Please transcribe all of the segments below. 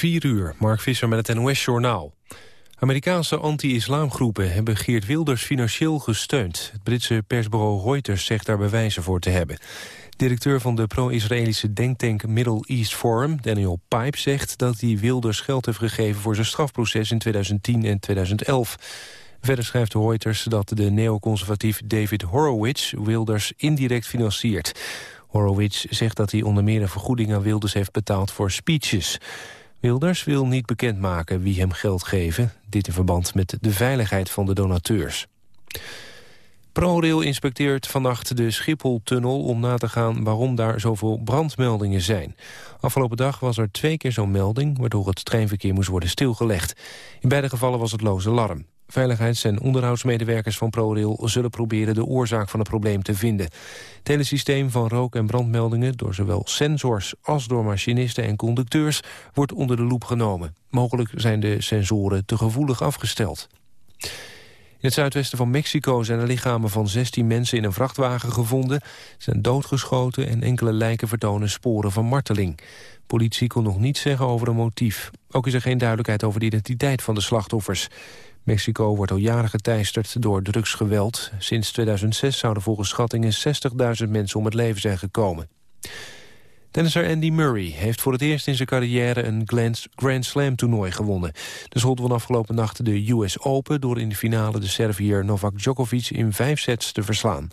4 uur, Mark Visser met het NOS-journaal. Amerikaanse anti-islamgroepen hebben Geert Wilders financieel gesteund. Het Britse persbureau Reuters zegt daar bewijzen voor te hebben. Directeur van de pro-Israëlische denktank Middle East Forum, Daniel Pipe, zegt dat hij Wilders geld heeft gegeven voor zijn strafproces in 2010 en 2011. Verder schrijft Reuters dat de neoconservatief David Horowitz Wilders indirect financiert. Horowitz zegt dat hij onder meer een vergoeding aan Wilders heeft betaald voor speeches. Wilders wil niet bekendmaken wie hem geld geven. Dit in verband met de veiligheid van de donateurs. ProRail inspecteert vannacht de Schiphol-tunnel om na te gaan waarom daar zoveel brandmeldingen zijn. Afgelopen dag was er twee keer zo'n melding, waardoor het treinverkeer moest worden stilgelegd. In beide gevallen was het loze alarm. Veiligheids- en onderhoudsmedewerkers van ProRail zullen proberen de oorzaak van het probleem te vinden. Het hele systeem van rook- en brandmeldingen door zowel sensors als door machinisten en conducteurs wordt onder de loep genomen. Mogelijk zijn de sensoren te gevoelig afgesteld. In het zuidwesten van Mexico zijn de lichamen van 16 mensen in een vrachtwagen gevonden. Zijn doodgeschoten en enkele lijken vertonen sporen van marteling. Politie kon nog niets zeggen over een motief. Ook is er geen duidelijkheid over de identiteit van de slachtoffers. Mexico wordt al jaren geteisterd door drugsgeweld. Sinds 2006 zouden volgens schattingen 60.000 mensen om het leven zijn gekomen. Tennisser Andy Murray heeft voor het eerst in zijn carrière een Grand Slam toernooi gewonnen. De schot won afgelopen nacht de US Open door in de finale de Serviër Novak Djokovic in vijf sets te verslaan.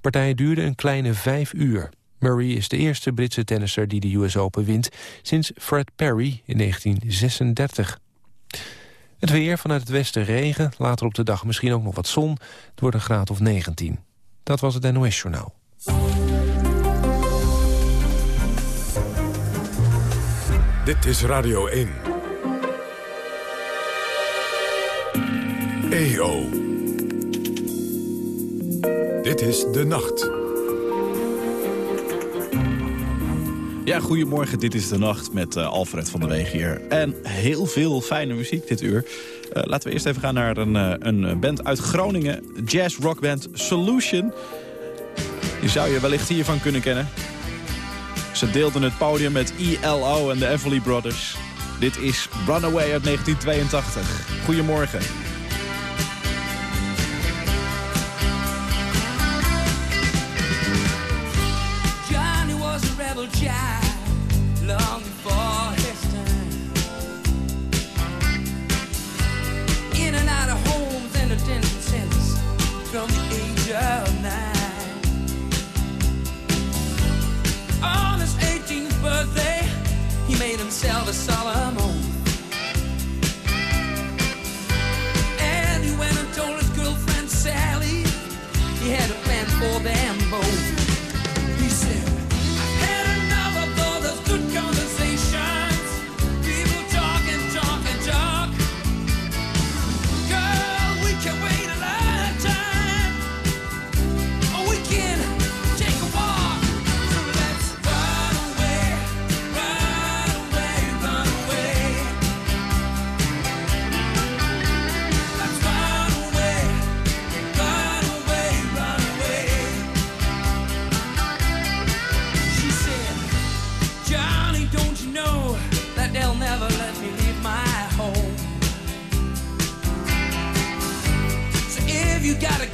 Partij duurde een kleine vijf uur. Murray is de eerste Britse tennisser die de US Open wint sinds Fred Perry in 1936. Het weer vanuit het westen regen, later op de dag misschien ook nog wat zon. Het wordt een graad of 19. Dat was het NOS Journaal. Dit is Radio 1. EO. Dit is De Nacht. Ja, goedemorgen. Dit is De Nacht met uh, Alfred van der Weeg hier. En heel veel fijne muziek dit uur. Uh, laten we eerst even gaan naar een, uh, een band uit Groningen. Jazz rockband Solution. Die zou je wellicht hiervan kunnen kennen. Ze deelden het podium met ELO en de Everly Brothers. Dit is Runaway uit 1982. Goedemorgen. You gotta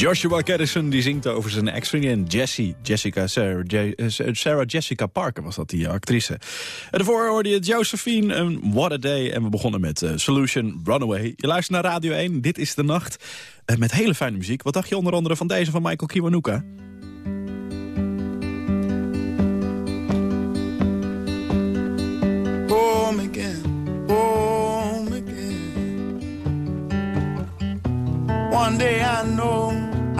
Joshua Caddison die zingt over zijn ex-vriendin Jessie. Jessica, Sarah, Je- eh, Sarah Jessica Parker was dat, die actrice. En daarvoor hoorde je Josephine en What a Day. En we begonnen met eh, Solution Runaway. Je luistert naar Radio 1, dit is de nacht. Eh, met hele fijne muziek. Wat dacht je onder andere van deze van Michael Kiwanuka? One day I know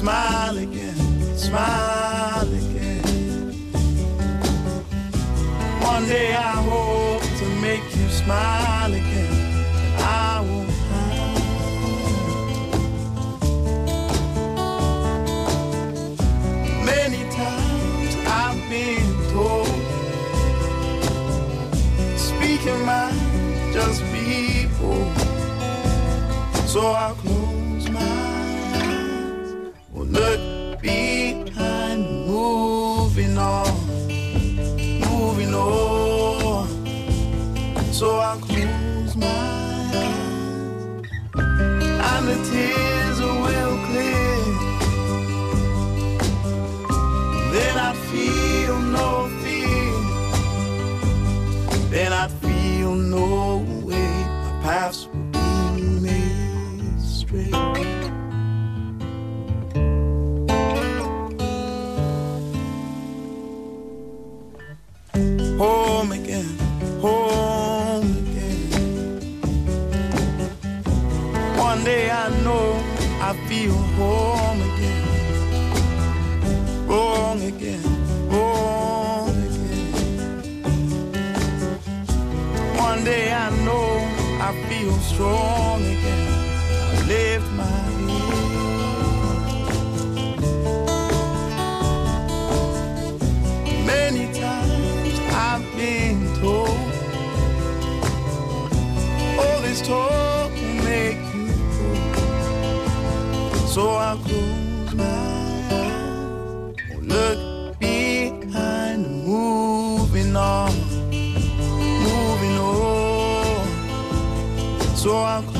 Smile again, smile again. One day I hope to make you smile again. I won't hide. Many times I've been told Speaking mind, just bold So I'll So I'll close my eyes And the tears will clear then I'd feel no fear. Then I'd feel no I feel strong again. I lift my head. Many times I've been told all this talk will make you old. So I'll I'll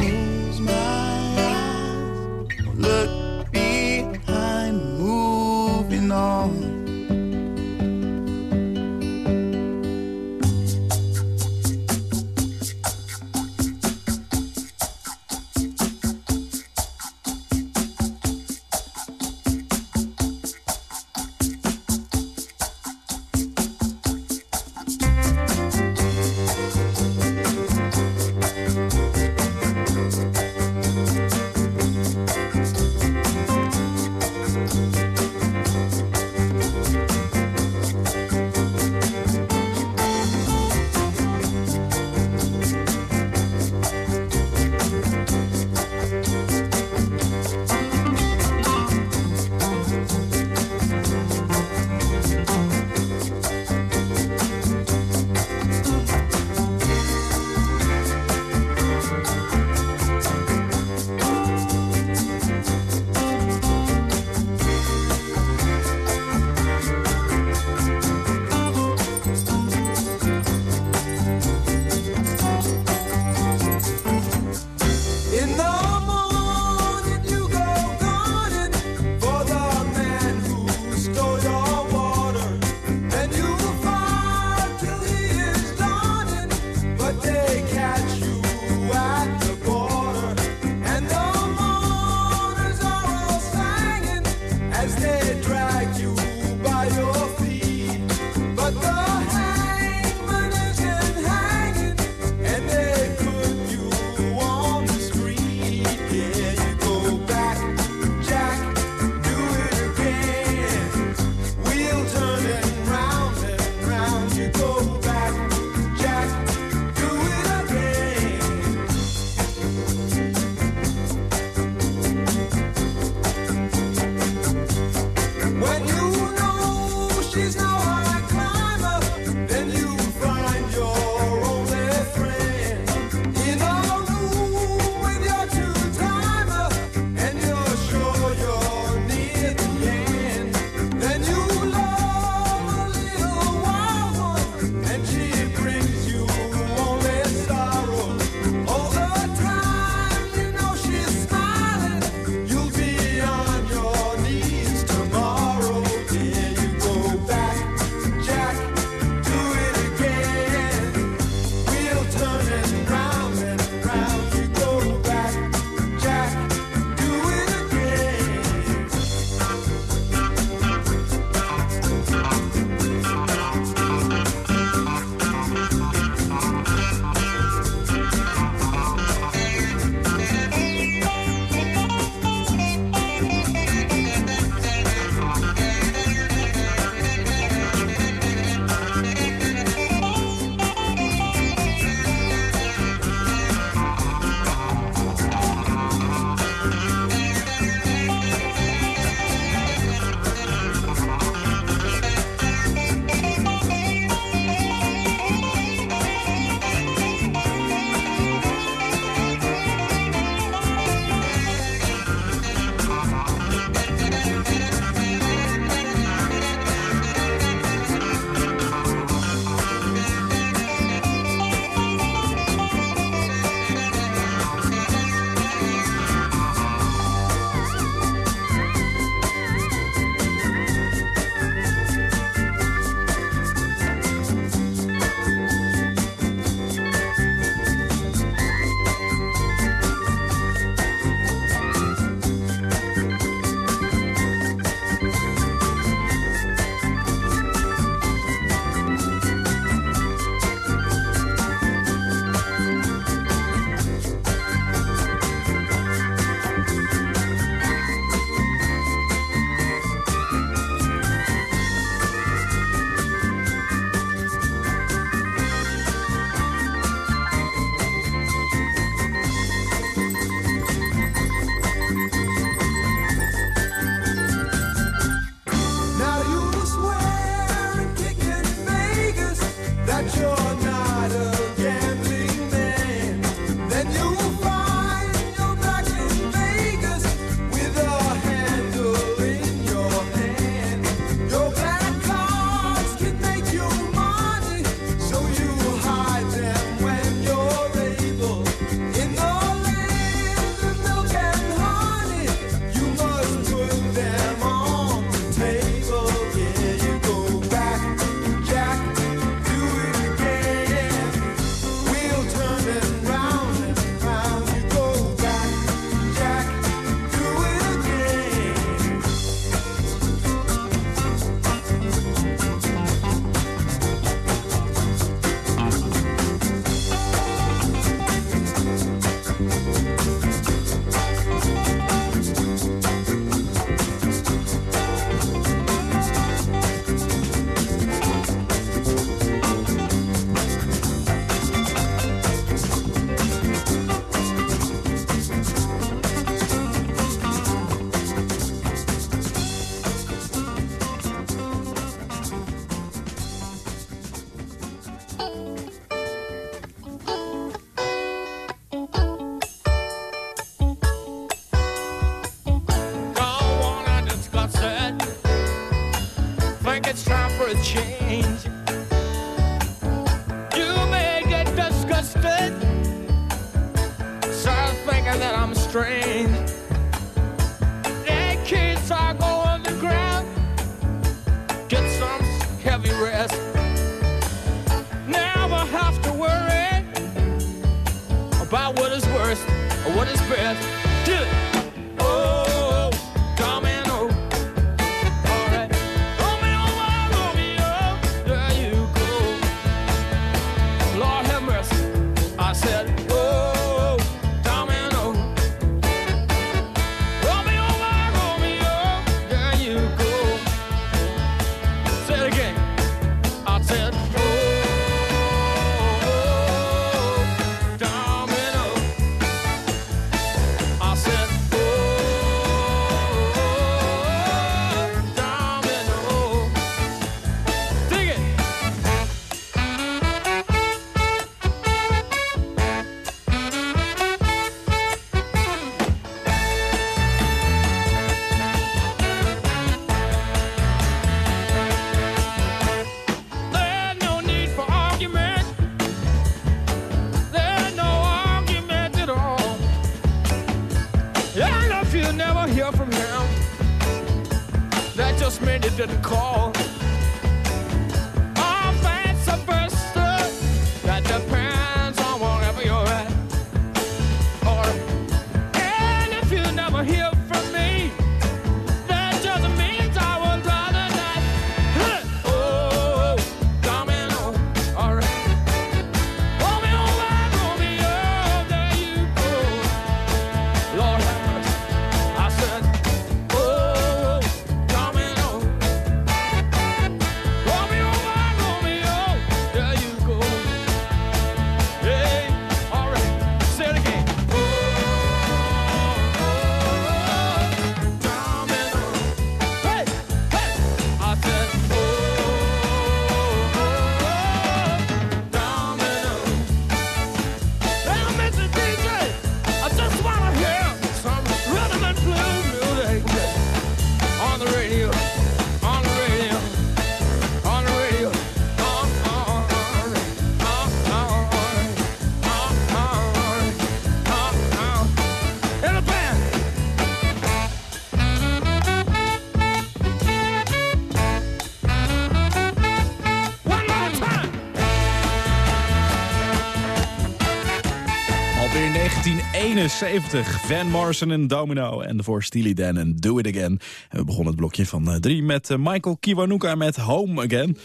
71. Van Morrison en Domino en voor Steely Dan en Do It Again. En we begonnen het blokje van eh, 3 met eh, Michael Kiwanuka met Home Again.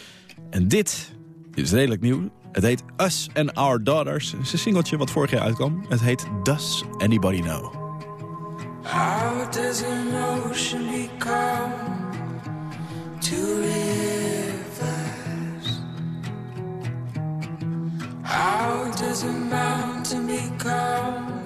En dit, is redelijk nieuw. Het heet Us and Our Daughters. Het is een singeltje wat vorig jaar uitkwam. Het heet Does Anybody Know? How does emotionally come to rivers? How does a mountain become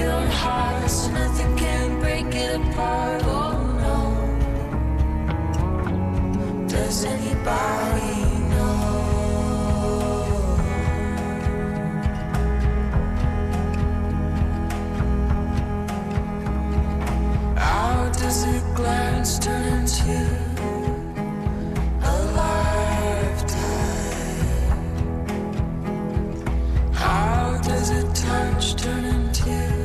your heart so nothing can break it apart. Oh no, does anybody know? Our desert glance turn into. turn into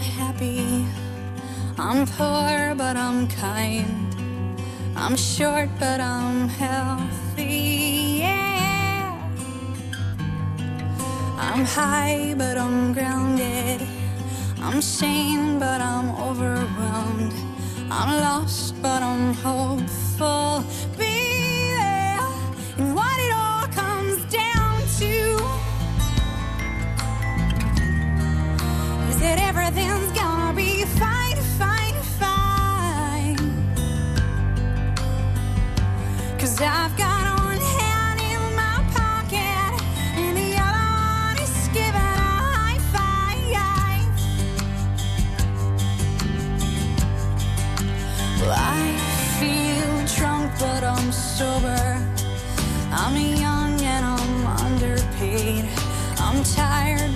I'm happy. I'm poor, but I'm kind. I'm short, but I'm healthy. Yeah. I'm high, but I'm grounded. I'm sane, but I'm overwhelmed. I'm lost, but I'm hopeful.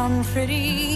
sound pretty.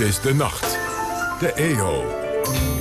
is de nacht. De EO.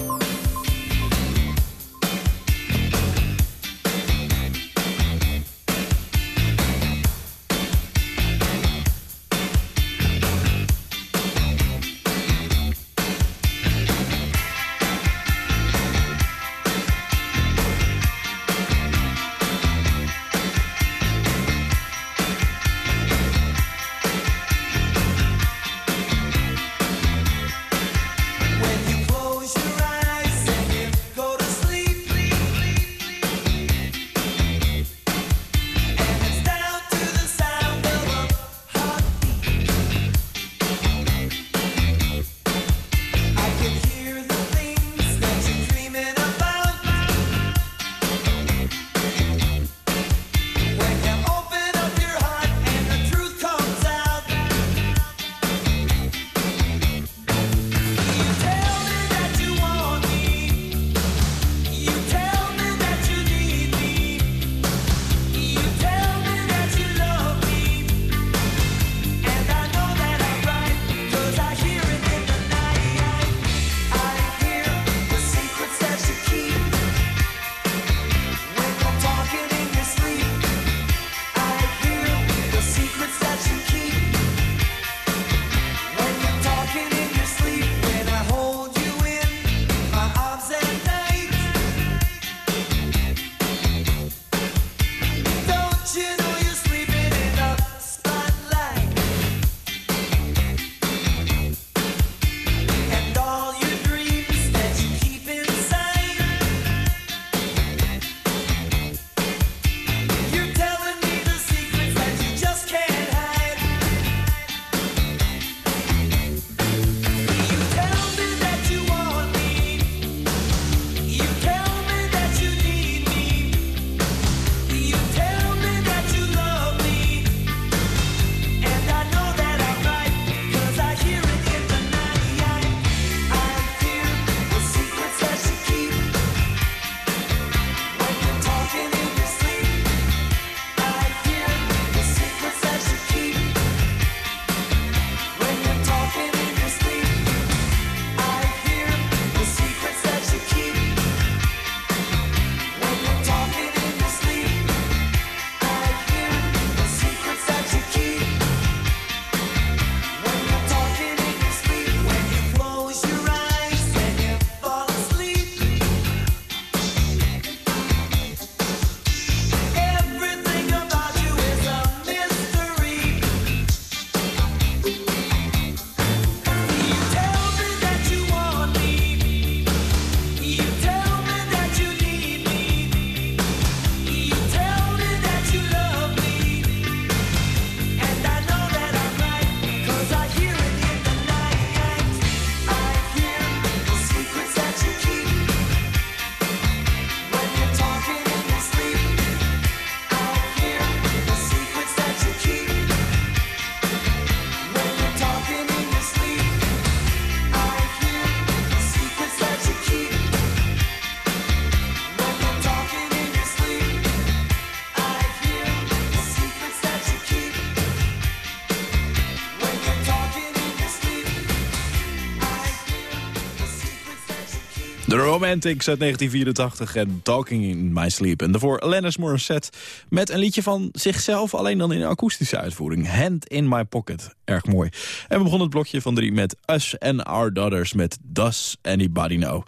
Romantics uit 1984 en Talking in My Sleep. En daarvoor Alanis Morissette met een liedje van zichzelf... alleen dan in akoestische uitvoering. Hand in My Pocket. Erg mooi. En we begonnen het blokje van drie met Us and Our Daughters... met Does Anybody Know.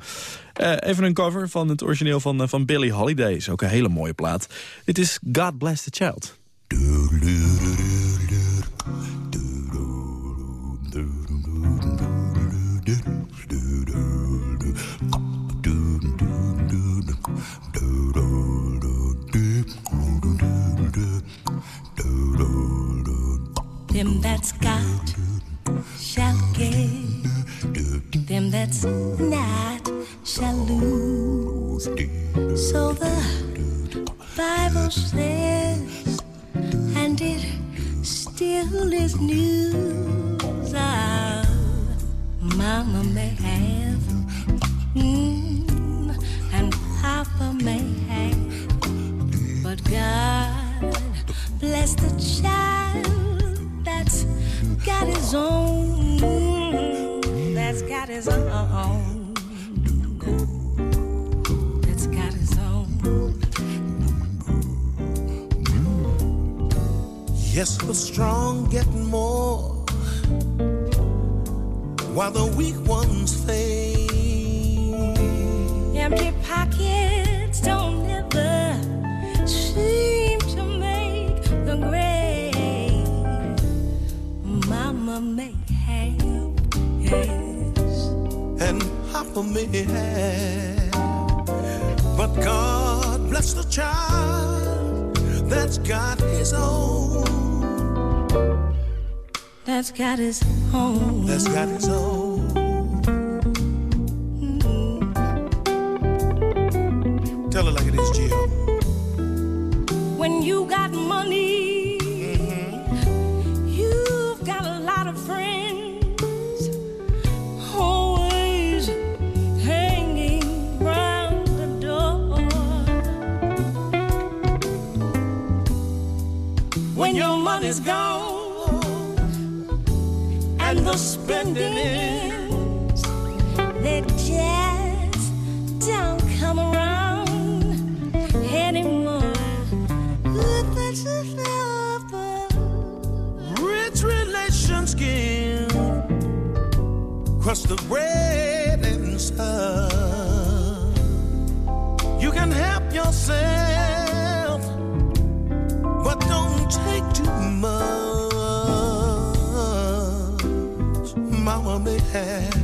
Eh, even een cover van het origineel van, eh, van Billie Holiday. Is ook een hele mooie plaat. Dit is God Bless the Child. Them that's got shall get. Them that's not shall lose. So the Bible says, and it still is news. Ah, Mama may have, mm, his own. That's got his own. Yes, the strong get more while the weak ones fade. Empty pockets Papa may have. But God bless the child that's got his own. That's got his own. That's got his own. May have,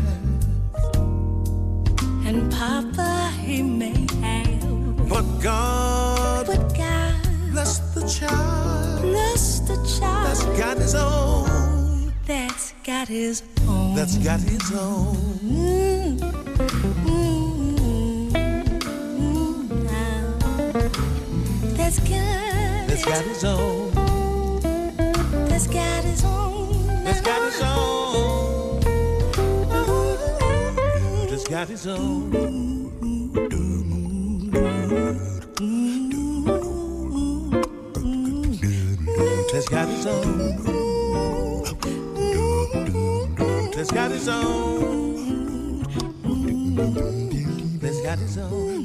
And Papa, he may have, but God but God bless the child bless the that's child got his own. that's got his own. That's got his own. Mm, mm, mm, now. That's got That's got his own. That's got his own. That's got his own. Got his own. That's got his own. That's got his own. That's got his own.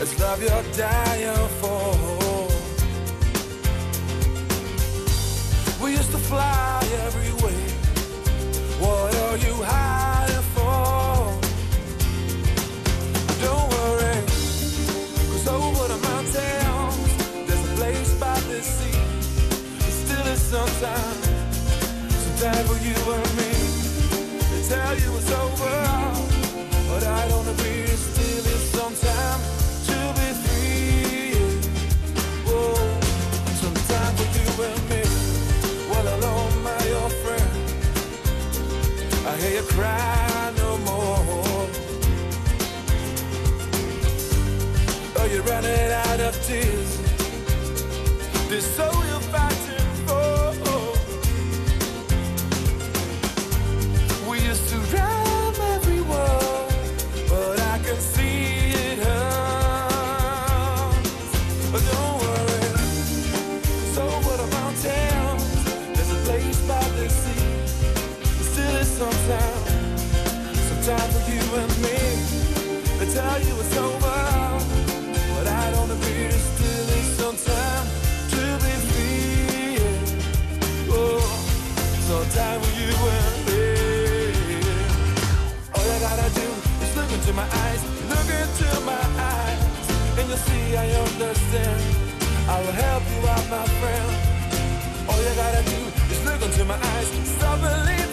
It's love you're dying for. We used to fly everywhere. What are you hiding for? Don't worry, cause over the mountains, there's a place by the sea. It's still is sometimes, sometimes for you and me. They tell you it's over. cry no more. Oh, you're running out of tears. This so into my eyes, look into my eyes, and you'll see I understand. I will help you out, my friend. All you gotta do is look into my eyes, stop believing.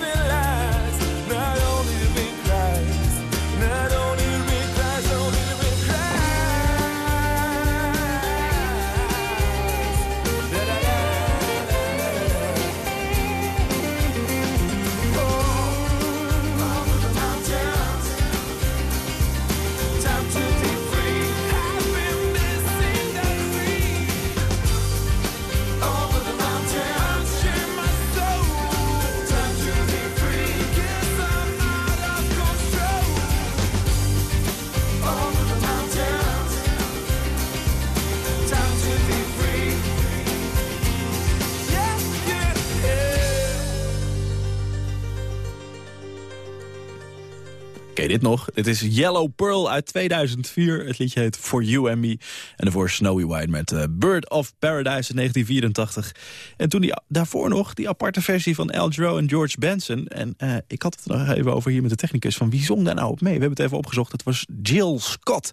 Nog? Dit is Yellow Pearl uit 2004. Het liedje heet For You and Me. En daarvoor Snowy White met eh, Bird of Paradise in 1984. En toen die, daarvoor nog die aparte versie van Al en George Benson. En eh, ik had het nog even over hier met de technicus. Van wie zong daar nou op mee? We hebben het even opgezocht. Het was Jill Scott.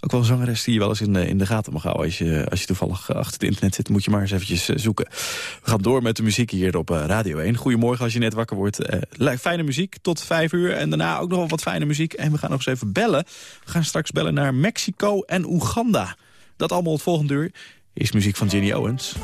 Ook wel een zangeres die je wel eens in in de gaten mag houden. Als je, als je toevallig eh, achter het internet zit, moet je maar eens eventjes eh, zoeken. We gaan door met de muziek hier op eh, Radio 1. Goedemorgen als je net wakker wordt. Fijne muziek tot vijf uur. En daarna ook nog wel wat fijne muziek. En we gaan nog eens even bellen. We gaan straks bellen naar Mexico en Oeganda. Dat allemaal het volgende uur. Is muziek van Ginny Owens.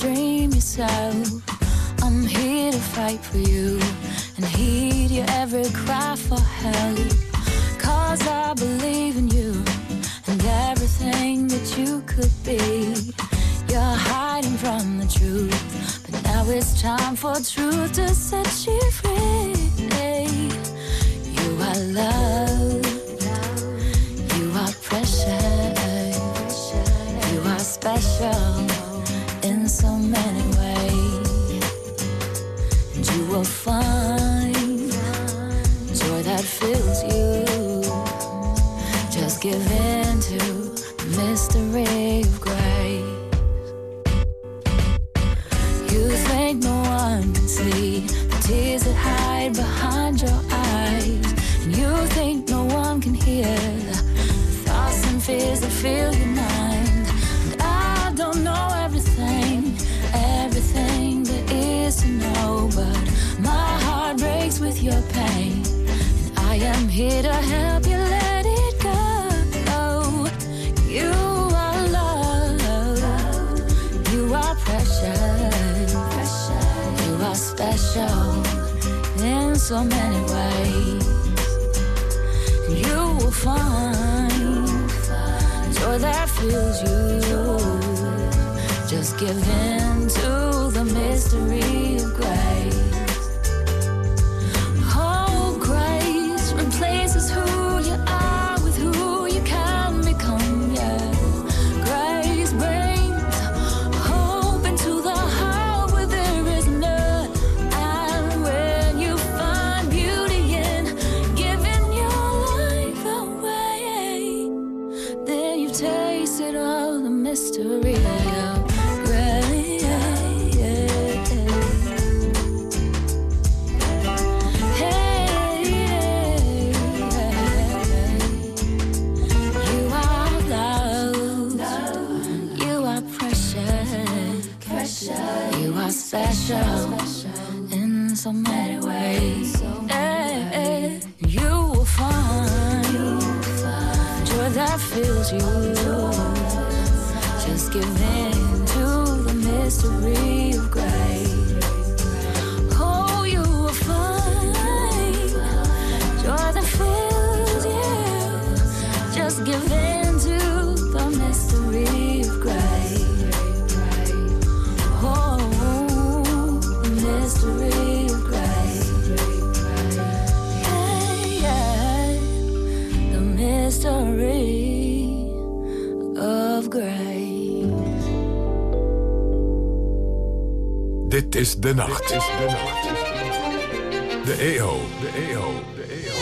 Dream yourself. I'm here to fight for you and heed your every cry for help. Cause I believe in you and everything that you could be. You're hiding from the truth, but now it's time for truth to set you free. You are love. You are precious. You are special so many in so many ways. Eh, eh, you will find joy that fills you. Just give in to the mystery of Dit is de nacht. De EO. De EO. De EO.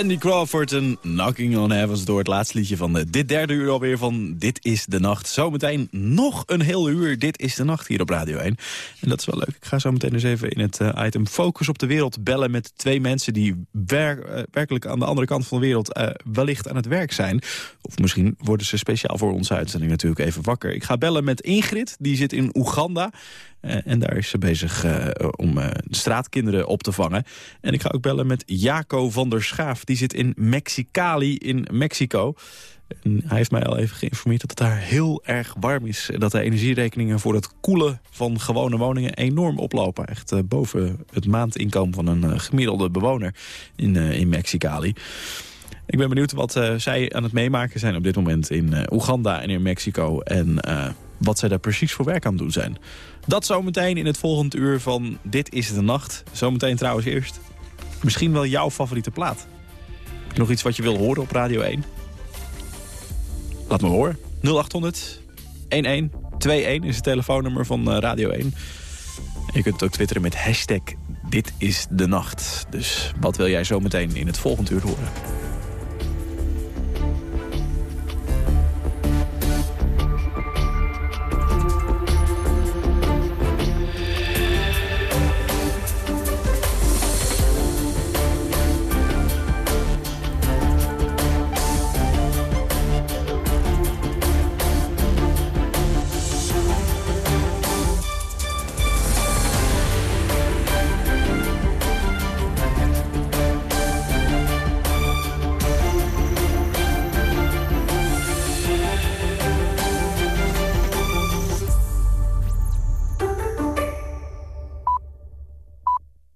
Randy Crawford en Knocking on Heaven's Door. Het laatste liedje van de, dit derde uur alweer van Dit is de Nacht. Zometeen nog een heel uur Dit is de Nacht hier op Radio 1. En dat is wel leuk. Ik ga zo meteen eens even in het eh, item Focus op de Wereld bellen... met twee mensen die eh, werkelijk aan de andere kant van de wereld... eh, wellicht aan het werk zijn. Of misschien worden ze speciaal voor onze uitzending natuurlijk even wakker. Ik ga bellen met Ingrid, die zit in Oeganda... Eh, en daar is ze bezig eh, om eh, straatkinderen op te vangen. En ik ga ook bellen met Jaco van der Schaaf. Die zit in Mexicali in Mexico. En hij heeft mij al even geïnformeerd dat het daar heel erg warm is. Dat de energierekeningen voor het koelen van gewone woningen enorm oplopen. Echt eh, boven het maandinkomen van een eh, gemiddelde bewoner in, eh, in Mexicali. Ik ben benieuwd wat zij aan het meemaken zijn op dit moment in Oeganda en in Mexico. En wat zij daar precies voor werk aan doen zijn. Dat zometeen in het volgende uur van Dit is de Nacht. Zometeen trouwens eerst. Misschien wel jouw favoriete plaat. Nog iets wat je wil horen op Radio 1? Laat me horen. 0800 1121 is het telefoonnummer van eh, Radio 1. En je kunt het ook twitteren met hashtag Dit is de Nacht. Dus wat wil jij zometeen in het volgende uur horen?